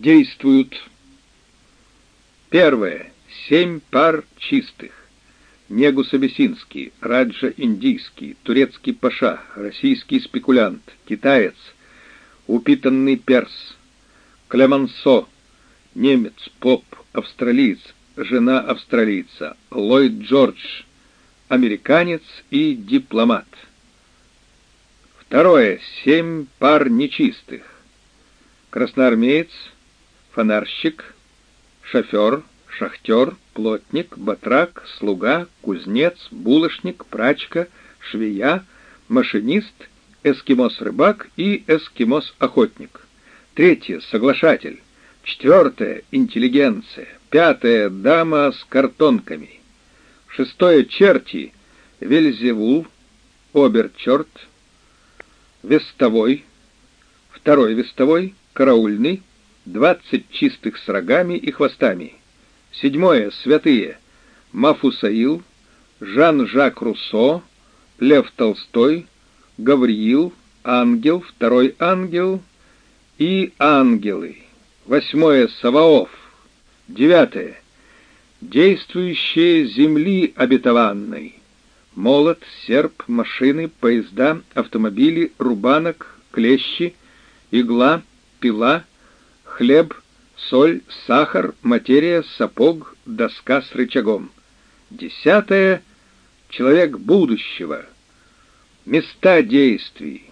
действуют. Первое. Семь пар чистых. Негус Абиссинский, Раджа Индийский, турецкий паша, российский спекулянт, китаец, упитанный перс, Клемансо, немец, поп, австралиец, жена австралийца, Ллойд Джордж, американец и дипломат. Второе. Семь пар нечистых. Красноармеец, фонарщик, шофер, шахтер, плотник, батрак, слуга, кузнец, булочник, прачка, швея, машинист, эскимос-рыбак и эскимос-охотник. Третье — соглашатель. Четвертое — интеллигенция. Пятое — дама с картонками. Шестое — черти. Вельзевул, оберчерт, вестовой, второй вестовой, караульный, двадцать чистых с рогами и хвостами. Седьмое — святые. Мафусаил, Жан-Жак Руссо, Лев Толстой, Гавриил, ангел, второй ангел и ангелы. Восьмое — Саваоф. Девятое — действующие земли обетованной. Молот, серп, машины, поезда, автомобили, рубанок, клещи, игла, пила, хлеб, соль, сахар, материя, сапог, доска с рычагом. Десятое — человек будущего. Места действий.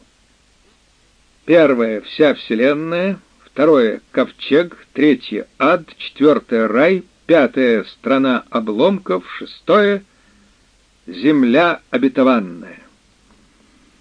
Первое — вся Вселенная. Второе — ковчег. Третье — ад. Четвертое — рай. Пятое — страна обломков. Шестое — земля обетованная.